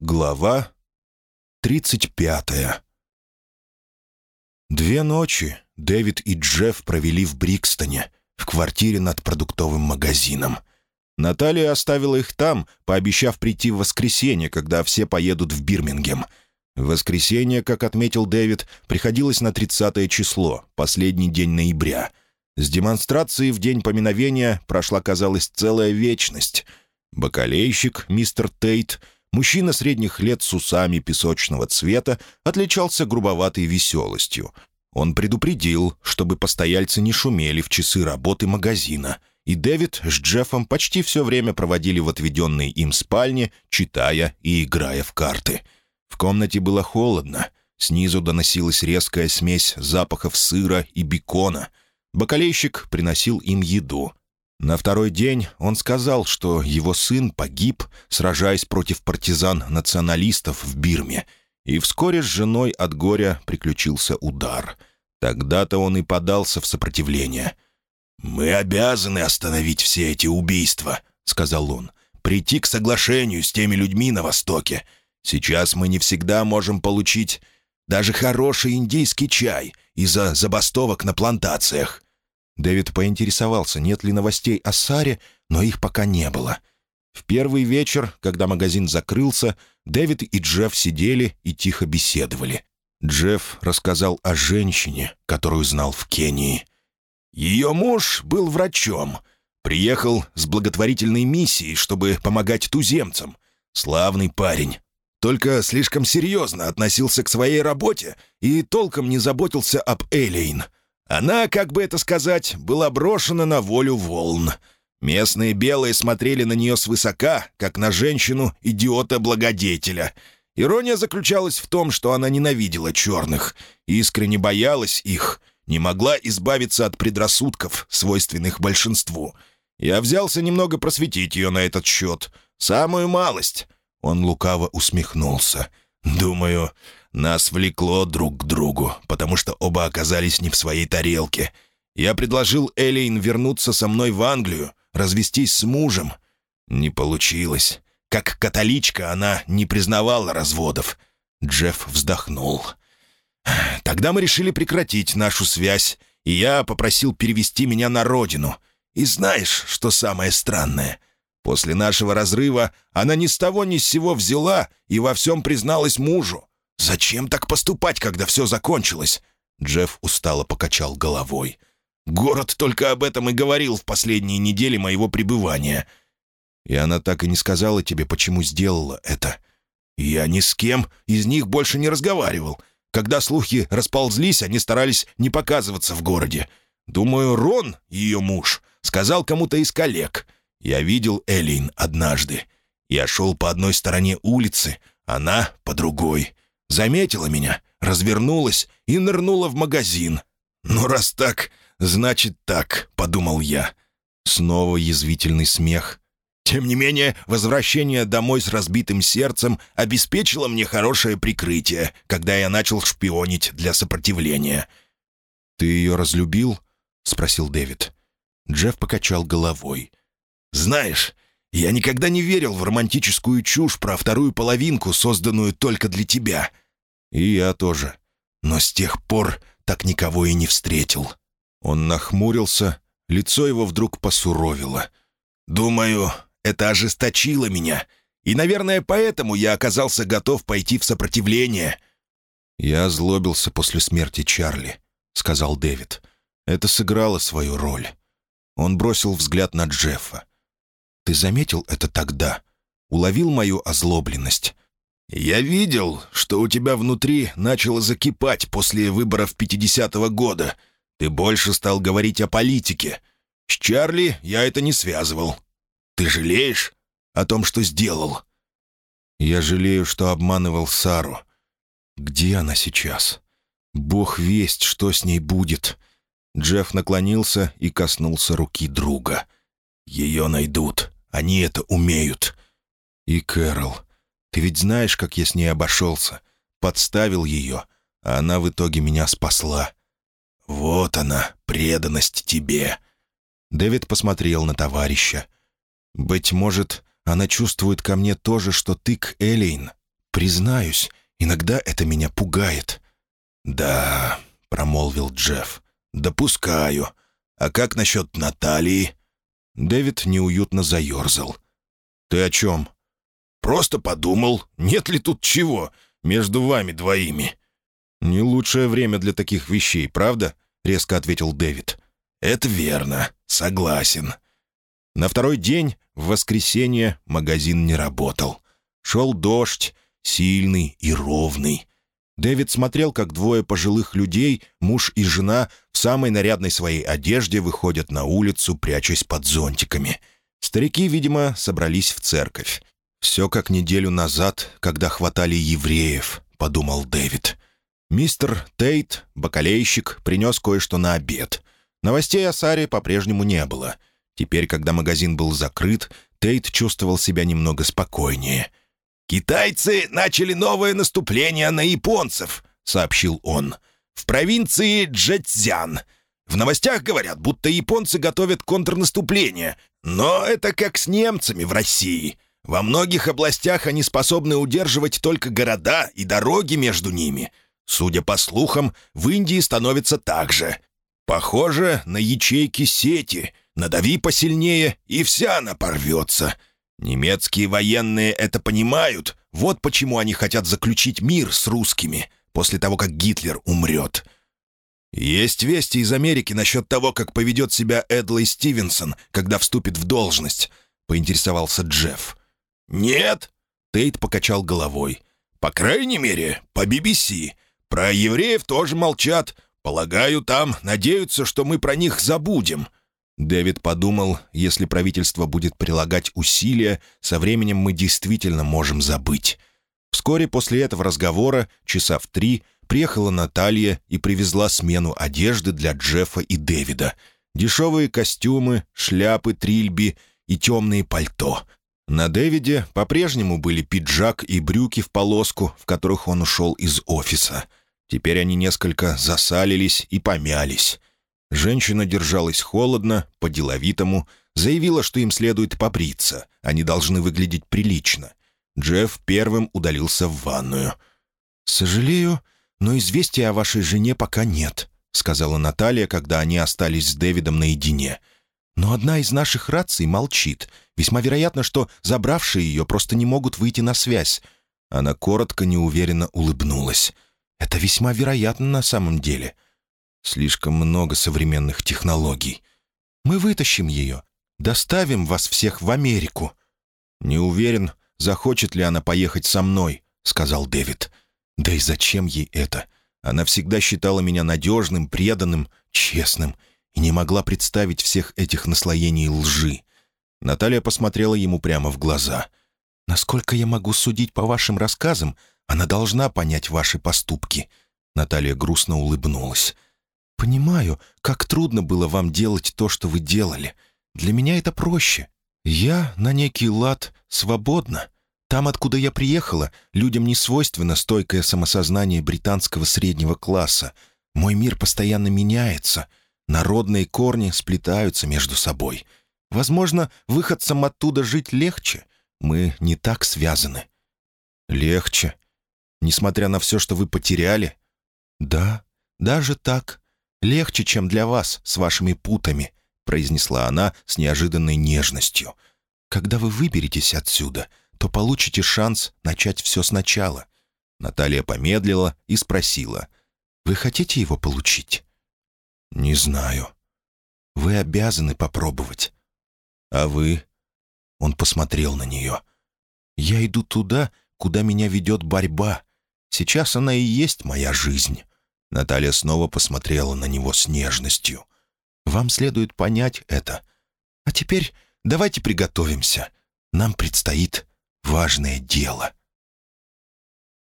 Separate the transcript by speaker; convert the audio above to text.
Speaker 1: Глава 35 Две ночи Дэвид и Джефф провели в Брикстоне, в квартире над продуктовым магазином. Наталья оставила их там, пообещав прийти в воскресенье, когда все поедут в Бирмингем. Воскресенье, как отметил Дэвид, приходилось на 30 число, последний день ноября. С демонстрацией в день поминовения прошла, казалось, целая вечность. Бакалейщик, мистер Тейт — Мужчина средних лет с усами песочного цвета отличался грубоватой веселостью. Он предупредил, чтобы постояльцы не шумели в часы работы магазина, и Дэвид с Джеффом почти все время проводили в отведенной им спальне, читая и играя в карты. В комнате было холодно. Снизу доносилась резкая смесь запахов сыра и бекона. Бакалейщик приносил им еду — на второй день он сказал, что его сын погиб, сражаясь против партизан-националистов в Бирме, и вскоре с женой от горя приключился удар. Тогда-то он и подался в сопротивление. «Мы обязаны остановить все эти убийства», — сказал он, «прийти к соглашению с теми людьми на Востоке. Сейчас мы не всегда можем получить даже хороший индийский чай из-за забастовок на плантациях. Дэвид поинтересовался, нет ли новостей о Саре, но их пока не было. В первый вечер, когда магазин закрылся, Дэвид и Джефф сидели и тихо беседовали. Джефф рассказал о женщине, которую знал в Кении. Ее муж был врачом. Приехал с благотворительной миссией, чтобы помогать туземцам. Славный парень. Только слишком серьезно относился к своей работе и толком не заботился об Элейн — она, как бы это сказать, была брошена на волю волн. Местные белые смотрели на нее свысока, как на женщину-идиота-благодетеля. Ирония заключалась в том, что она ненавидела черных, искренне боялась их, не могла избавиться от предрассудков, свойственных большинству. Я взялся немного просветить ее на этот счет. Самую малость. Он лукаво усмехнулся. «Думаю, нас влекло друг к другу, потому что оба оказались не в своей тарелке. Я предложил Элейн вернуться со мной в Англию, развестись с мужем. Не получилось. Как католичка она не признавала разводов. Джефф вздохнул. Тогда мы решили прекратить нашу связь, и я попросил перевести меня на родину. И знаешь, что самое странное? После нашего разрыва она ни с того ни с сего взяла и во всем призналась мужу. «Зачем так поступать, когда все закончилось?» Джефф устало покачал головой. «Город только об этом и говорил в последние недели моего пребывания. И она так и не сказала тебе, почему сделала это. Я ни с кем из них больше не разговаривал. Когда слухи расползлись, они старались не показываться в городе. Думаю, Рон, ее муж, сказал кому-то из коллег. Я видел Элин однажды. Я шел по одной стороне улицы, она — по другой заметила меня, развернулась и нырнула в магазин. «Ну, раз так, значит так», — подумал я. Снова язвительный смех. Тем не менее, возвращение домой с разбитым сердцем обеспечило мне хорошее прикрытие, когда я начал шпионить для сопротивления. «Ты ее разлюбил?» — спросил Дэвид. Джефф покачал головой. «Знаешь, я никогда не верил в романтическую чушь про вторую половинку, созданную только для тебя. И я тоже. Но с тех пор так никого и не встретил. Он нахмурился, лицо его вдруг посуровило. Думаю, это ожесточило меня. И, наверное, поэтому я оказался готов пойти в сопротивление. «Я озлобился после смерти Чарли», — сказал Дэвид. «Это сыграло свою роль». Он бросил взгляд на Джеффа. Ты заметил это тогда? Уловил мою озлобленность?» «Я видел, что у тебя внутри начало закипать после выборов 50-го года. Ты больше стал говорить о политике. С Чарли я это не связывал. Ты жалеешь о том, что сделал?» «Я жалею, что обманывал Сару. Где она сейчас? Бог весть, что с ней будет». Джефф наклонился и коснулся руки друга. «Ее найдут. Они это умеют. И Кэрол. Ты ведь знаешь, как я с ней обошелся. Подставил ее, а она в итоге меня спасла. Вот она, преданность тебе. Дэвид посмотрел на товарища. «Быть может, она чувствует ко мне то же, что ты к Элейн». Признаюсь, иногда это меня пугает». «Да», — промолвил Джефф, — «допускаю. А как насчет Натальи?» Дэвид неуютно заерзал. «Ты о чем?» «Просто подумал, нет ли тут чего между вами двоими». «Не лучшее время для таких вещей, правда?» — резко ответил Дэвид. «Это верно, согласен». На второй день, в воскресенье, магазин не работал. Шел дождь, сильный и ровный. Дэвид смотрел, как двое пожилых людей, муж и жена, в самой нарядной своей одежде выходят на улицу, прячась под зонтиками. Старики, видимо, собрались в церковь. «Все как неделю назад, когда хватали евреев», — подумал Дэвид. Мистер Тейт, бакалейщик, принес кое-что на обед. Новостей о Саре по-прежнему не было. Теперь, когда магазин был закрыт, Тейт чувствовал себя немного спокойнее — «Китайцы начали новое наступление на японцев», — сообщил он. «В провинции Джэцзян. В новостях говорят, будто японцы готовят контрнаступление. Но это как с немцами в России. Во многих областях они способны удерживать только города и дороги между ними. Судя по слухам, в Индии становится так же. Похоже на ячейки сети. Надави посильнее, и вся она порвется. Немецкие военные это понимают, вот почему они хотят заключить мир с русскими после того, как Гитлер умрет. Есть вести из Америки насчет того, как поведет себя Эдлой Стивенсон, когда вступит в должность, — поинтересовался Джефф. «Нет», — Тейт покачал головой. «По крайней мере, по BBC. Про евреев тоже молчат. Полагаю, там надеются, что мы про них забудем. Дэвид подумал, если правительство будет прилагать усилия, со временем мы действительно можем забыть. Вскоре после этого разговора, часа в три, приехала Наталья и привезла смену одежды для Джеффа и Дэвида. Дешевые костюмы, шляпы, трильби и темные пальто. На Дэвиде по-прежнему были пиджак и брюки в полоску, в которых он ушел из офиса. Теперь они несколько засалились и помялись. Женщина держалась холодно, по-деловитому, заявила, что им следует побриться, они должны выглядеть прилично. Джефф первым удалился в ванную. «Сожалею, но известия о вашей жене пока нет», — сказала Наталья, когда они остались с Дэвидом наедине. «Но одна из наших раций молчит. Весьма вероятно, что забравшие ее просто не могут выйти на связь». Она коротко, неуверенно улыбнулась. «Это весьма вероятно на самом деле. Слишком много современных технологий. Мы вытащим ее. Доставим вас всех в Америку». «Не уверен, захочет ли она поехать со мной», — сказал Дэвид. «Да и зачем ей это? Она всегда считала меня надежным, преданным, честным и не могла представить всех этих наслоений лжи». Наталья посмотрела ему прямо в глаза. «Насколько я могу судить по вашим рассказам, она должна понять ваши поступки». Наталья грустно улыбнулась. «Понимаю, как трудно было вам делать то, что вы делали. Для меня это проще. Я на некий лад свободна. Там, откуда я приехала, людям не свойственно стойкое самосознание британского среднего класса. Мой мир постоянно меняется. Народные корни сплетаются между собой. Возможно, выходцам оттуда жить легче. Мы не так связаны». «Легче? Несмотря на все, что вы потеряли?» «Да, даже так. Легче, чем для вас с вашими путами», — произнесла она с неожиданной нежностью. «Когда вы выберетесь отсюда, то получите шанс начать все сначала». Наталья помедлила и спросила. «Вы хотите его получить?» «Не знаю». «Вы обязаны попробовать». «А вы?» Он посмотрел на нее. «Я иду туда, куда меня ведет борьба. Сейчас она и есть моя жизнь». Наталья снова посмотрела на него с нежностью. «Вам следует понять это. А теперь давайте приготовимся. Нам предстоит важное дело».